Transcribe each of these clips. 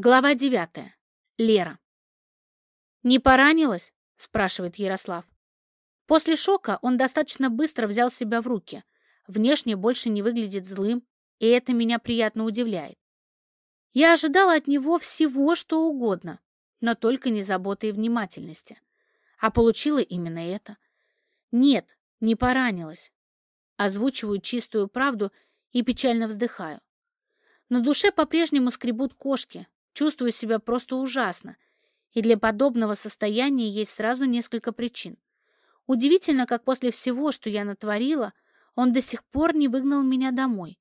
Глава девятая. Лера. «Не поранилась?» – спрашивает Ярослав. После шока он достаточно быстро взял себя в руки. Внешне больше не выглядит злым, и это меня приятно удивляет. Я ожидала от него всего, что угодно, но только не заботы и внимательности. А получила именно это. Нет, не поранилась. Озвучиваю чистую правду и печально вздыхаю. На душе по-прежнему скребут кошки, Чувствую себя просто ужасно, и для подобного состояния есть сразу несколько причин. Удивительно, как после всего, что я натворила, он до сих пор не выгнал меня домой.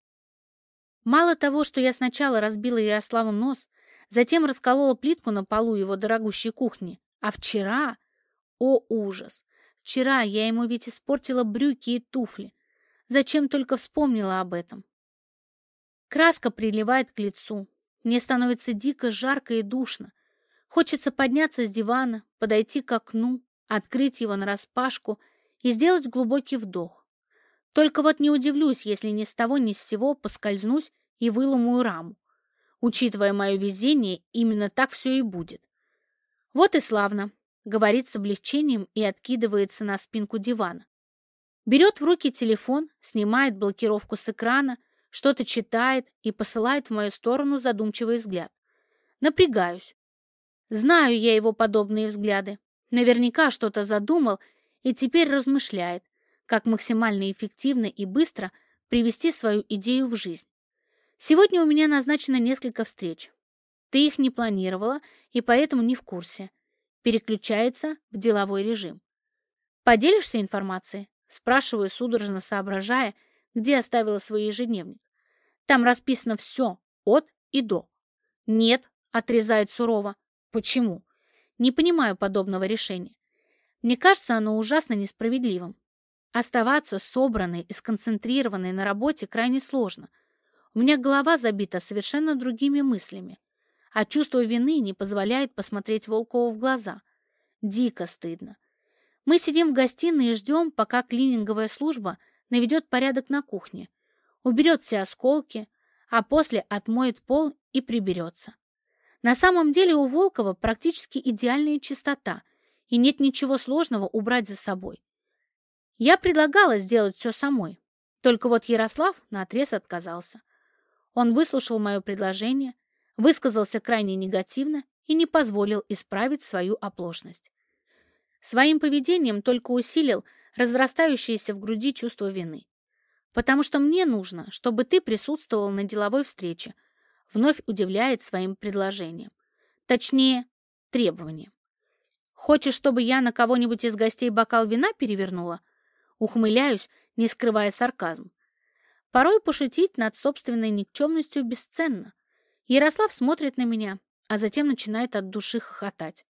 Мало того, что я сначала разбила Ярославу нос, затем расколола плитку на полу его дорогущей кухни, а вчера... О, ужас! Вчера я ему ведь испортила брюки и туфли. Зачем только вспомнила об этом? Краска приливает к лицу, мне становится дико жарко и душно. Хочется подняться с дивана, подойти к окну, открыть его нараспашку и сделать глубокий вдох. Только вот не удивлюсь, если ни с того ни с сего поскользнусь и выломаю раму. Учитывая мое везение, именно так все и будет. Вот и славно, говорит с облегчением и откидывается на спинку дивана. Берет в руки телефон, снимает блокировку с экрана, что-то читает и посылает в мою сторону задумчивый взгляд. Напрягаюсь. Знаю я его подобные взгляды. Наверняка что-то задумал и теперь размышляет, как максимально эффективно и быстро привести свою идею в жизнь. Сегодня у меня назначено несколько встреч. Ты их не планировала и поэтому не в курсе. Переключается в деловой режим. Поделишься информацией? Спрашиваю, судорожно соображая, где оставила свой ежедневник. Там расписано все, от и до. Нет, отрезает сурово. Почему? Не понимаю подобного решения. Мне кажется, оно ужасно несправедливым. Оставаться собранной и сконцентрированной на работе крайне сложно. У меня голова забита совершенно другими мыслями, а чувство вины не позволяет посмотреть Волкову в глаза. Дико стыдно. Мы сидим в гостиной и ждем, пока клининговая служба наведет порядок на кухне, уберет все осколки, а после отмоет пол и приберется. На самом деле у Волкова практически идеальная чистота, и нет ничего сложного убрать за собой. Я предлагала сделать все самой, только вот Ярослав наотрез отказался. Он выслушал мое предложение, высказался крайне негативно и не позволил исправить свою оплошность. Своим поведением только усилил разрастающееся в груди чувство вины. «Потому что мне нужно, чтобы ты присутствовал на деловой встрече», вновь удивляет своим предложением. Точнее, требованием. «Хочешь, чтобы я на кого-нибудь из гостей бокал вина перевернула?» Ухмыляюсь, не скрывая сарказм. Порой пошутить над собственной никчемностью бесценно. Ярослав смотрит на меня, а затем начинает от души хохотать.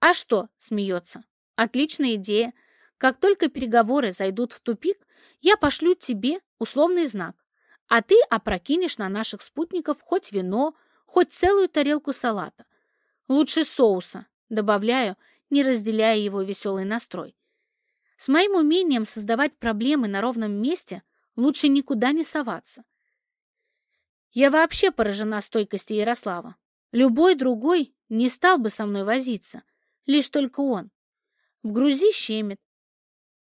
«А что?» — смеется. «Отличная идея. Как только переговоры зайдут в тупик, я пошлю тебе условный знак, а ты опрокинешь на наших спутников хоть вино, хоть целую тарелку салата. Лучше соуса, добавляю, не разделяя его веселый настрой. С моим умением создавать проблемы на ровном месте лучше никуда не соваться. Я вообще поражена стойкости Ярослава. Любой другой не стал бы со мной возиться, лишь только он. В грузи щемит,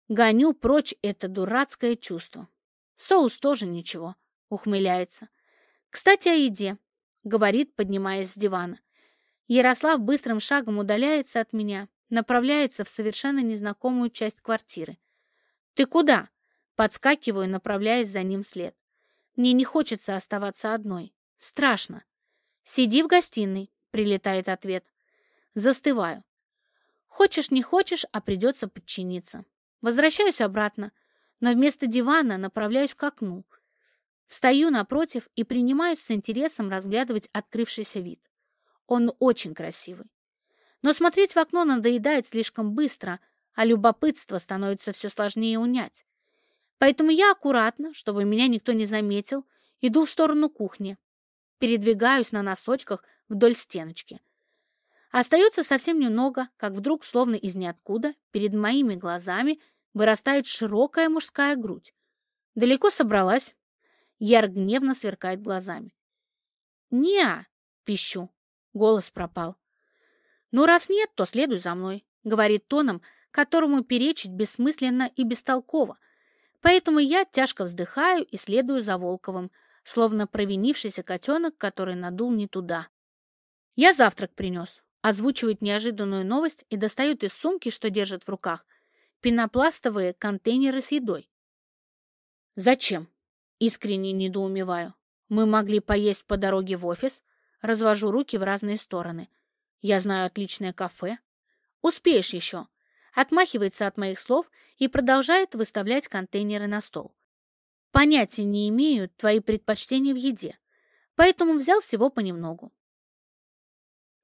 Гоню прочь это дурацкое чувство. Соус тоже ничего, ухмыляется. Кстати, о еде, говорит, поднимаясь с дивана. Ярослав быстрым шагом удаляется от меня, направляется в совершенно незнакомую часть квартиры. «Ты куда?» Подскакиваю, направляясь за ним вслед. Мне не хочется оставаться одной. Страшно. «Сиди в гостиной», — прилетает ответ. Застываю. Хочешь, не хочешь, а придется подчиниться. Возвращаюсь обратно, но вместо дивана направляюсь к окну. Встаю напротив и принимаюсь с интересом разглядывать открывшийся вид. Он очень красивый. Но смотреть в окно надоедает слишком быстро, а любопытство становится все сложнее унять. Поэтому я аккуратно, чтобы меня никто не заметил, иду в сторону кухни. Передвигаюсь на носочках вдоль стеночки. Остается совсем немного, как вдруг, словно из ниоткуда, перед моими глазами вырастает широкая мужская грудь. Далеко собралась. Яр гневно сверкает глазами. «Не-а!» — пищу. Голос пропал. «Ну, раз нет, то следуй за мной», — говорит тоном, которому перечить бессмысленно и бестолково. Поэтому я тяжко вздыхаю и следую за Волковым, словно провинившийся котенок, который надул не туда. «Я завтрак принес», — озвучивает неожиданную новость и достает из сумки, что держит в руках, пенопластовые контейнеры с едой. «Зачем?» — искренне недоумеваю. «Мы могли поесть по дороге в офис», развожу руки в разные стороны. «Я знаю отличное кафе». «Успеешь еще», отмахивается от моих слов и продолжает выставлять контейнеры на стол. Понятия не имею твои предпочтения в еде, поэтому взял всего понемногу.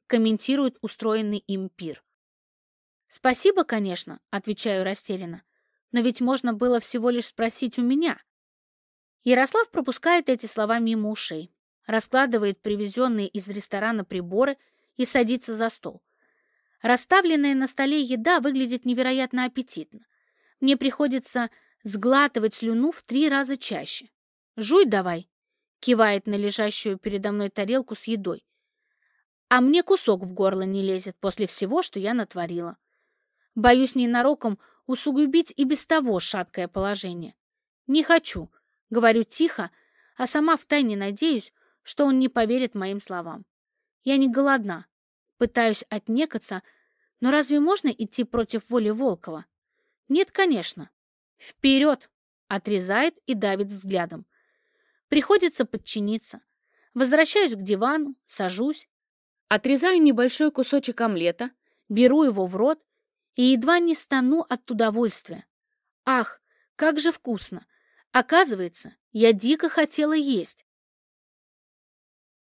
Комментирует устроенный им пир. «Спасибо, конечно», — отвечаю растерянно, «но ведь можно было всего лишь спросить у меня». Ярослав пропускает эти слова мимо ушей, раскладывает привезенные из ресторана приборы и садится за стол. Расставленная на столе еда выглядит невероятно аппетитно. Мне приходится сглатывать слюну в три раза чаще. «Жуй давай», — кивает на лежащую передо мной тарелку с едой. А мне кусок в горло не лезет после всего, что я натворила. Боюсь ненароком усугубить и без того шаткое положение. «Не хочу», — говорю тихо, а сама втайне надеюсь, что он не поверит моим словам. Я не голодна, Пытаюсь отнекаться, но разве можно идти против воли Волкова? Нет, конечно. Вперед! Отрезает и давит взглядом. Приходится подчиниться. Возвращаюсь к дивану, сажусь, отрезаю небольшой кусочек омлета, беру его в рот и едва не стану от удовольствия. Ах, как же вкусно! Оказывается, я дико хотела есть.